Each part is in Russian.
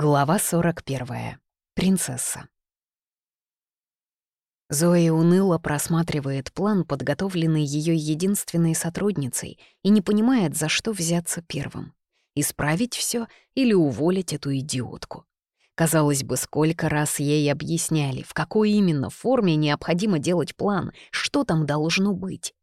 Глава 41. Принцесса. Зоя уныло просматривает план, подготовленный ее единственной сотрудницей, и не понимает, за что взяться первым. Исправить все или уволить эту идиотку. Казалось бы, сколько раз ей объясняли, в какой именно форме необходимо делать план, что там должно быть.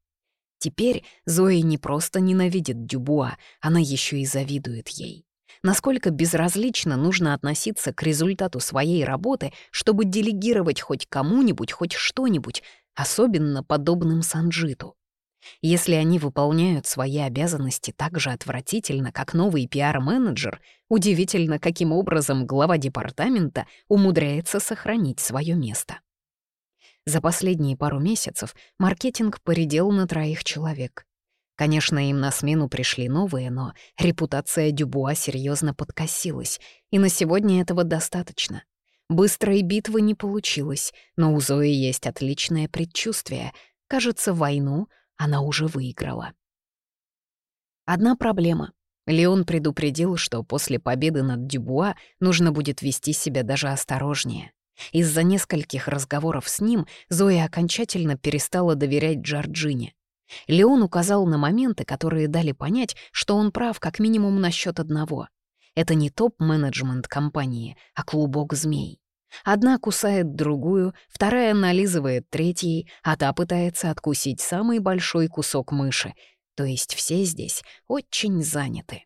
Теперь Зоя не просто ненавидит Дюбуа, она еще и завидует ей насколько безразлично нужно относиться к результату своей работы, чтобы делегировать хоть кому-нибудь хоть что-нибудь, особенно подобным Санджиту. Если они выполняют свои обязанности так же отвратительно, как новый пиар-менеджер, удивительно, каким образом глава департамента умудряется сохранить свое место. За последние пару месяцев маркетинг поредел на троих человек. Конечно, им на смену пришли новые, но репутация Дюбуа серьезно подкосилась, и на сегодня этого достаточно. Быстрой битвы не получилось, но у Зои есть отличное предчувствие. Кажется, войну она уже выиграла. Одна проблема. Леон предупредил, что после победы над Дюбуа нужно будет вести себя даже осторожнее. Из-за нескольких разговоров с ним Зоя окончательно перестала доверять Джорджине. Леон указал на моменты, которые дали понять, что он прав как минимум насчет одного. Это не топ-менеджмент компании, а клубок змей. Одна кусает другую, вторая нализывает третьей, а та пытается откусить самый большой кусок мыши. То есть все здесь очень заняты.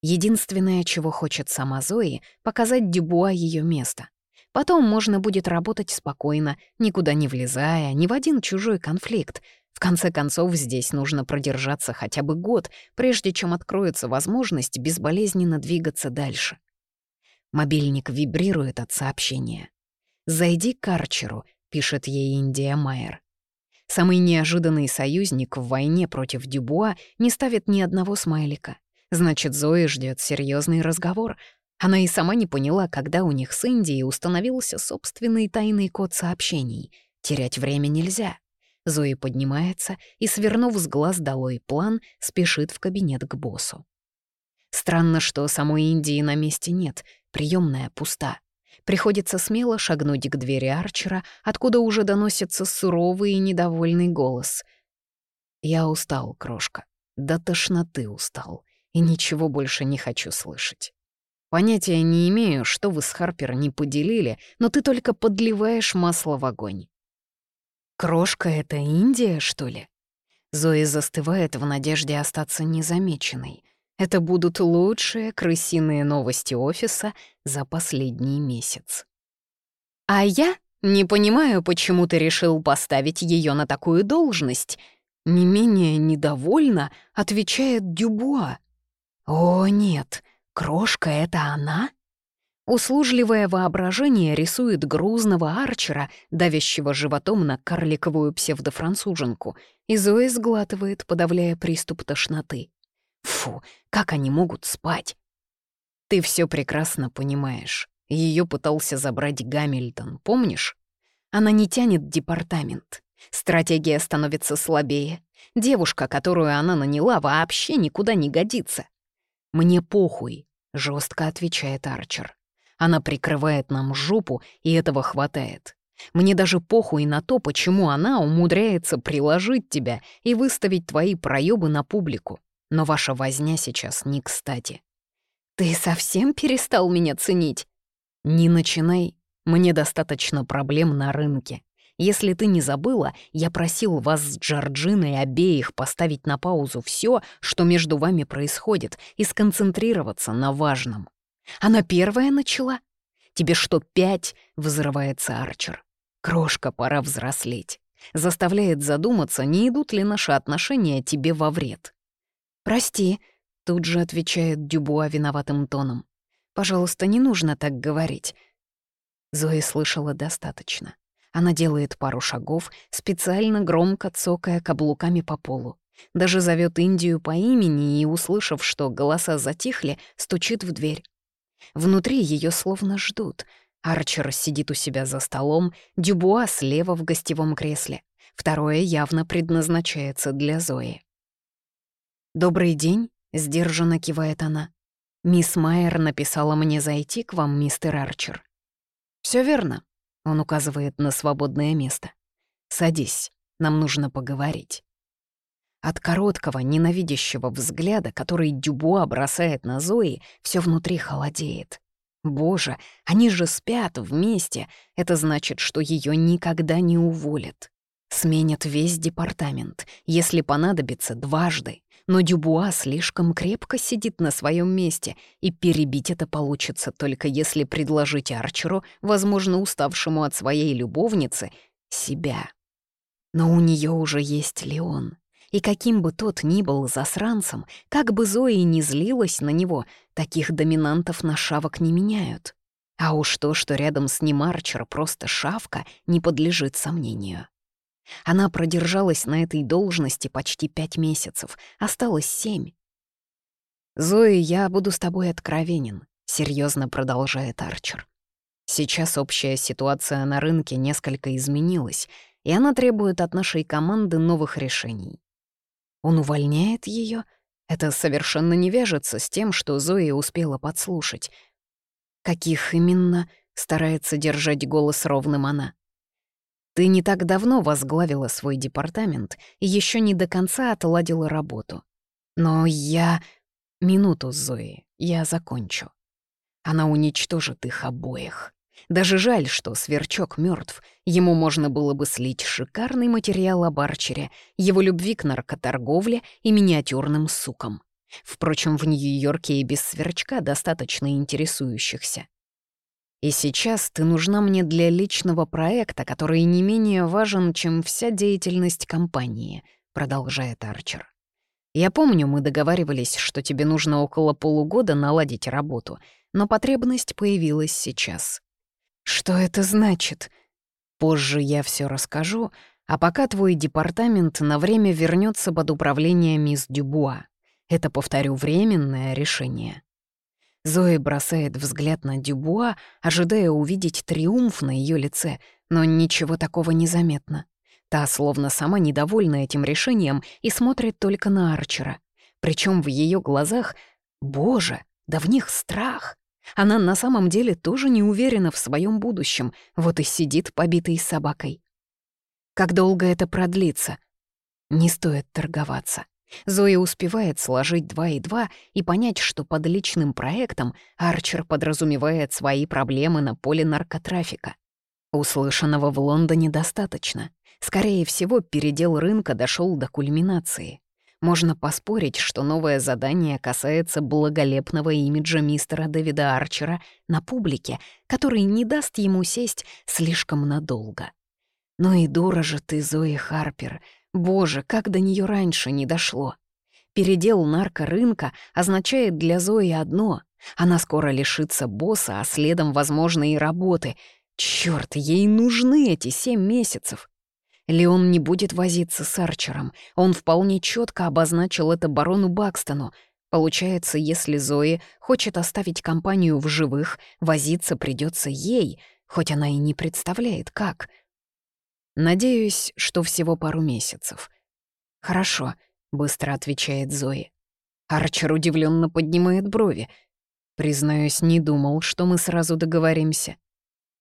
Единственное, чего хочет сама Зои, показать Дюбуа ее место. Потом можно будет работать спокойно, никуда не влезая, ни в один чужой конфликт, в конце концов, здесь нужно продержаться хотя бы год, прежде чем откроется возможность безболезненно двигаться дальше. Мобильник вибрирует от сообщения. «Зайди к Арчеру», — пишет ей Индия Майер. Самый неожиданный союзник в войне против Дюбуа не ставит ни одного смайлика. Значит, Зои ждет серьезный разговор. Она и сама не поняла, когда у них с Индией установился собственный тайный код сообщений. Терять время нельзя. Зои поднимается и, свернув с глаз долой план, спешит в кабинет к боссу. Странно, что самой Индии на месте нет, приемная пуста. Приходится смело шагнуть к двери Арчера, откуда уже доносится суровый и недовольный голос. «Я устал, крошка. До тошноты устал. И ничего больше не хочу слышать. Понятия не имею, что вы с Харпер не поделили, но ты только подливаешь масло в огонь. Крошка — это Индия, что ли? Зои застывает в надежде остаться незамеченной. Это будут лучшие крысиные новости офиса за последний месяц. А я не понимаю, почему ты решил поставить ее на такую должность. Не менее недовольно отвечает Дюбуа. О, нет, крошка — это она? Услужливое воображение рисует грузного арчера, давящего животом на карликовую псевдофранцуженку, и Зоя сглатывает, подавляя приступ тошноты. Фу, как они могут спать? Ты все прекрасно понимаешь. Ее пытался забрать Гамильтон, помнишь? Она не тянет департамент. Стратегия становится слабее. Девушка, которую она наняла, вообще никуда не годится. «Мне похуй», — жестко отвечает Арчер. Она прикрывает нам жопу, и этого хватает. Мне даже похуй на то, почему она умудряется приложить тебя и выставить твои проебы на публику. Но ваша возня сейчас не кстати. Ты совсем перестал меня ценить? Не начинай. Мне достаточно проблем на рынке. Если ты не забыла, я просил вас с Джорджиной обеих поставить на паузу все, что между вами происходит, и сконцентрироваться на важном. Она первая начала? Тебе что, пять?» — взрывается Арчер. «Крошка, пора взрослеть». Заставляет задуматься, не идут ли наши отношения тебе во вред. «Прости», — тут же отвечает Дюбуа виноватым тоном. «Пожалуйста, не нужно так говорить». Зоя слышала достаточно. Она делает пару шагов, специально громко цокая каблуками по полу. Даже зовет Индию по имени и, услышав, что голоса затихли, стучит в дверь. Внутри ее словно ждут. Арчер сидит у себя за столом, Дюбуа слева в гостевом кресле. Второе явно предназначается для Зои. «Добрый день», — сдержанно кивает она. «Мисс Майер написала мне зайти к вам, мистер Арчер». Все верно», — он указывает на свободное место. «Садись, нам нужно поговорить». От короткого, ненавидящего взгляда, который Дюбуа бросает на Зои, все внутри холодеет. Боже, они же спят вместе. Это значит, что ее никогда не уволят. Сменят весь департамент, если понадобится дважды. Но Дюбуа слишком крепко сидит на своем месте, и перебить это получится только если предложить Арчеру, возможно, уставшему от своей любовницы, себя. Но у нее уже есть Леон. И каким бы тот ни был засранцем, как бы Зои не злилась на него, таких доминантов на шавок не меняют. А уж то, что рядом с ним Арчер просто шавка, не подлежит сомнению. Она продержалась на этой должности почти пять месяцев, осталось семь. «Зои, я буду с тобой откровенен», — серьезно продолжает Арчер. «Сейчас общая ситуация на рынке несколько изменилась, и она требует от нашей команды новых решений. Он увольняет ее? Это совершенно не вяжется с тем, что Зоя успела подслушать. Каких именно старается держать голос ровным она? Ты не так давно возглавила свой департамент и еще не до конца отладила работу. Но я... Минуту, Зои, я закончу. Она уничтожит их обоих. Даже жаль, что Сверчок мертв. Ему можно было бы слить шикарный материал об Арчере, его любви к наркоторговле и миниатюрным сукам. Впрочем, в Нью-Йорке и без Сверчка достаточно интересующихся. И сейчас ты нужна мне для личного проекта, который не менее важен, чем вся деятельность компании, продолжает Арчер. Я помню, мы договаривались, что тебе нужно около полугода наладить работу, но потребность появилась сейчас. Что это значит? Позже я все расскажу, а пока твой департамент на время вернется под управление мисс Дюбуа. Это, повторю, временное решение. Зои бросает взгляд на Дюбуа, ожидая увидеть триумф на ее лице, но ничего такого не заметно. Та словно сама недовольна этим решением и смотрит только на Арчера. Причем в ее глазах, боже, да в них страх. Она на самом деле тоже не уверена в своем будущем, вот и сидит побитой собакой. Как долго это продлится? Не стоит торговаться. Зоя успевает сложить два и два и понять, что под личным проектом Арчер подразумевает свои проблемы на поле наркотрафика. Услышанного в Лондоне достаточно. Скорее всего, передел рынка дошел до кульминации. Можно поспорить, что новое задание касается благолепного имиджа мистера Дэвида Арчера на публике, который не даст ему сесть слишком надолго. Ну и дура же ты, Зои Харпер. Боже, как до нее раньше не дошло. Передел наркорынка означает для Зои одно — она скоро лишится босса, а следом, возможно, и работы. Чёрт, ей нужны эти семь месяцев. Леон не будет возиться с Арчером. Он вполне четко обозначил это барону Бакстону. Получается, если Зои хочет оставить компанию в живых, возиться придется ей, хоть она и не представляет, как. Надеюсь, что всего пару месяцев. «Хорошо», — быстро отвечает Зои. Арчер удивленно поднимает брови. Признаюсь, не думал, что мы сразу договоримся.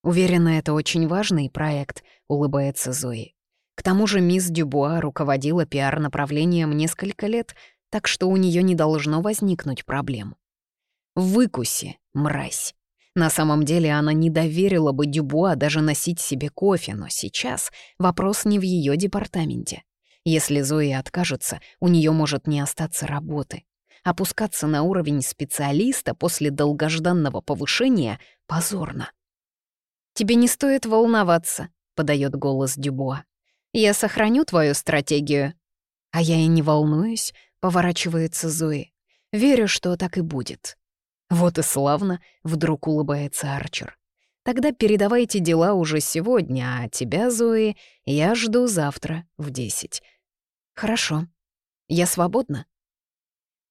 Уверена, это очень важный проект, улыбается Зои. К тому же мисс Дюбуа руководила пиар-направлением несколько лет, так что у нее не должно возникнуть проблем. Выкуси, мразь. На самом деле она не доверила бы Дюбуа даже носить себе кофе, но сейчас вопрос не в ее департаменте. Если Зои откажется, у нее может не остаться работы. Опускаться на уровень специалиста после долгожданного повышения позорно. «Тебе не стоит волноваться», — подает голос Дюбуа. Я сохраню твою стратегию». «А я и не волнуюсь», — поворачивается Зои. «Верю, что так и будет». «Вот и славно», — вдруг улыбается Арчер. «Тогда передавайте дела уже сегодня, а тебя, Зои, я жду завтра в десять». «Хорошо. Я свободна?»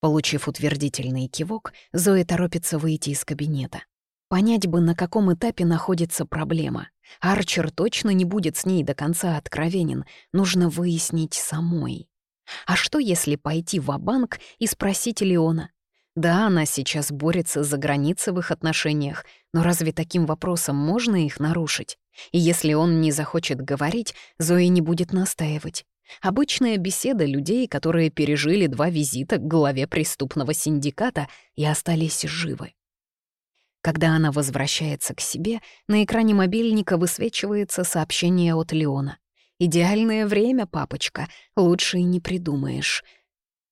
Получив утвердительный кивок, Зои торопится выйти из кабинета. Понять бы, на каком этапе находится проблема. Арчер точно не будет с ней до конца откровенен. Нужно выяснить самой. А что, если пойти в банк и спросить Леона? Да, она сейчас борется за границы в их отношениях, но разве таким вопросом можно их нарушить? И если он не захочет говорить, Зои не будет настаивать. Обычная беседа людей, которые пережили два визита к главе преступного синдиката и остались живы. Когда она возвращается к себе, на экране мобильника высвечивается сообщение от Леона. «Идеальное время, папочка, лучше и не придумаешь.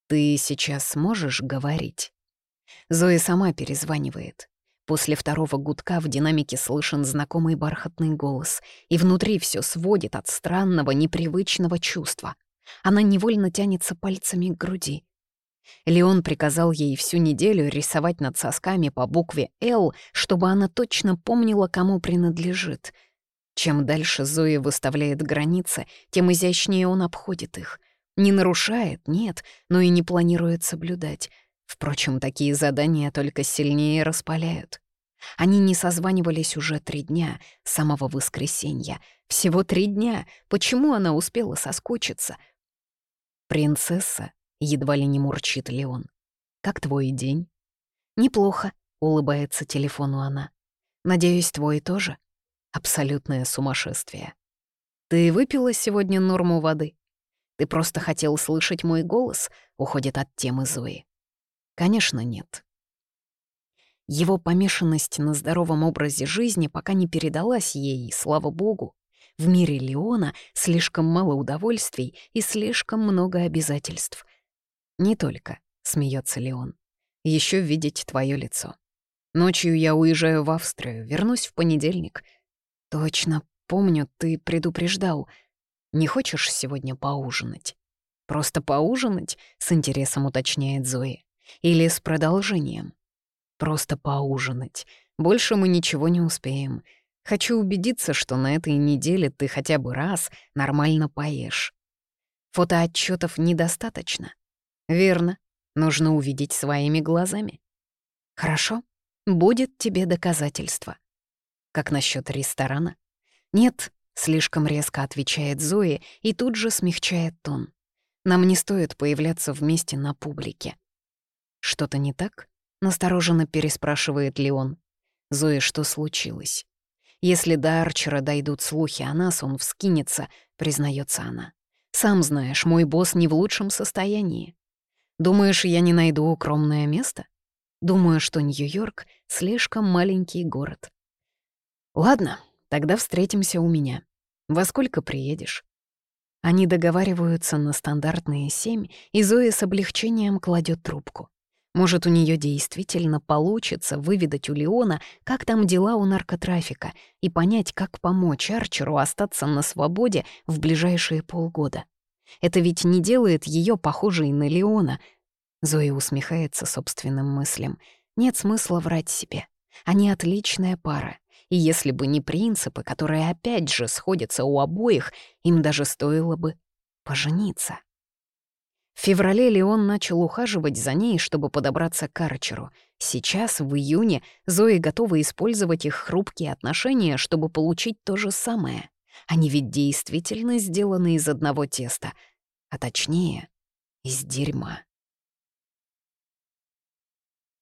Ты сейчас сможешь говорить?» Зоя сама перезванивает. После второго гудка в динамике слышен знакомый бархатный голос, и внутри все сводит от странного, непривычного чувства. Она невольно тянется пальцами к груди. Леон приказал ей всю неделю рисовать над сосками по букве «Л», чтобы она точно помнила, кому принадлежит. Чем дальше Зоя выставляет границы, тем изящнее он обходит их. Не нарушает, нет, но и не планирует соблюдать — Впрочем, такие задания только сильнее распаляют. Они не созванивались уже три дня, с самого воскресенья. Всего три дня. Почему она успела соскучиться? «Принцесса», — едва ли не мурчит Леон. «Как твой день?» «Неплохо», — улыбается телефону она. «Надеюсь, твой тоже?» Абсолютное сумасшествие. «Ты выпила сегодня норму воды?» «Ты просто хотел слышать мой голос?» — уходит от темы Зои. Конечно, нет. Его помешанность на здоровом образе жизни пока не передалась ей, слава богу. В мире Леона слишком мало удовольствий и слишком много обязательств. «Не только», — смеется Леон, — еще видеть твое лицо. Ночью я уезжаю в Австрию, вернусь в понедельник. Точно, помню, ты предупреждал. Не хочешь сегодня поужинать? Просто поужинать, с интересом уточняет Зои. Или с продолжением. Просто поужинать. Больше мы ничего не успеем. Хочу убедиться, что на этой неделе ты хотя бы раз нормально поешь. Фотоотчетов недостаточно. Верно. Нужно увидеть своими глазами. Хорошо. Будет тебе доказательство. Как насчет ресторана? Нет, слишком резко отвечает Зои и тут же смягчает тон. Нам не стоит появляться вместе на публике. «Что-то не так?» — настороженно переспрашивает Леон. «Зоя, что случилось?» «Если до Арчера дойдут слухи о нас, он вскинется», — признается она. «Сам знаешь, мой босс не в лучшем состоянии. Думаешь, я не найду укромное место? Думаю, что Нью-Йорк — слишком маленький город. Ладно, тогда встретимся у меня. Во сколько приедешь?» Они договариваются на стандартные семь, и Зоя с облегчением кладет трубку. Может, у нее действительно получится выведать у Леона, как там дела у наркотрафика, и понять, как помочь Арчеру остаться на свободе в ближайшие полгода. Это ведь не делает ее похожей на Леона. Зоя усмехается собственным мыслям. Нет смысла врать себе. Они отличная пара. И если бы не принципы, которые опять же сходятся у обоих, им даже стоило бы пожениться. В феврале Леон начал ухаживать за ней, чтобы подобраться к Арчеру. Сейчас, в июне, Зои готова использовать их хрупкие отношения, чтобы получить то же самое. Они ведь действительно сделаны из одного теста, а точнее, из дерьма.